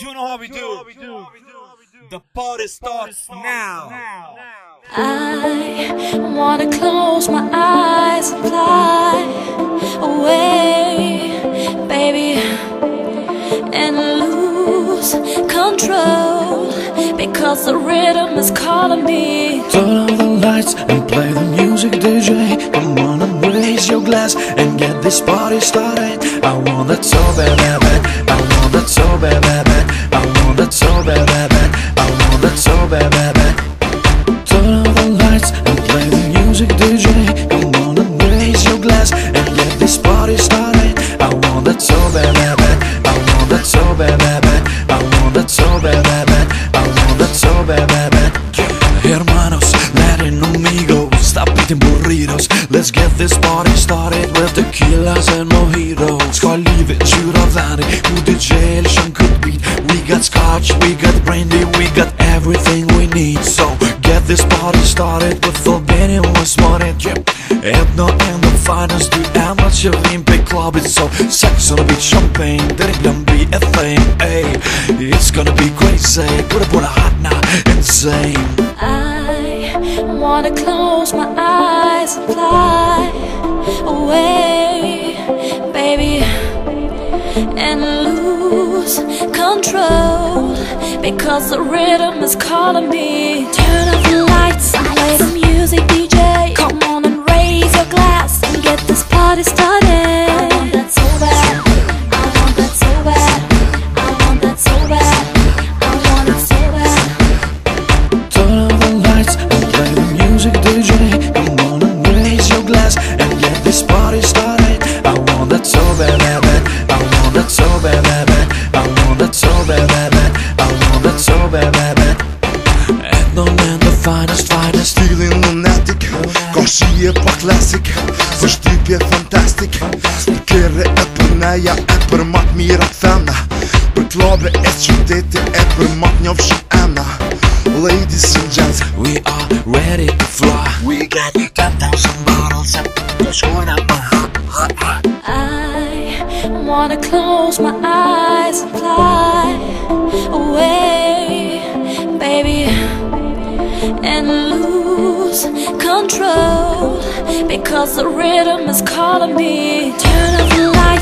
You know how we do. The party starts now. I wanna close my eyes and fly away, baby, and lose control because the rhythm is calling me. Turn on the lights and play the music, DJ. Come on and raise your glass and get this party started. I want that so bad, bad, bad. I want that so bad, burritos. Let's get this party started with tequilas and mojitos. Värdig, god DJ eller kör good beat. We got scotch, we got brandy, we got everything we need. So get this party started with forbidden was wanted. Yep. Etnon and the finest, much of Olympic Club. It's so sex on the beach, champagne, that it can be a thing. Ay, it's gonna be crazy, put wanna close my eyes and fly away, baby, and lose control because the rhythm is calling me. Turn off the lights play the music, DJ. Come on and raise your glass and get this party started. DJ. Come on and raise your glass and get this party started. I want that so bad, bad. I want that so bad, bad. I want that so bad, bad. I want that so bad, bad, bad. Etnon and the finest, finest. Stilin lunatic shije pa klasik Vështypje fantastik kërë e për neja e për mat mirat femna Për klabe e qyteti e për mat njofshim emna 10,000 bottles up hot. I wanna close my eyes and fly away, baby, and lose control because the rhythm is calling me. Turn off the lights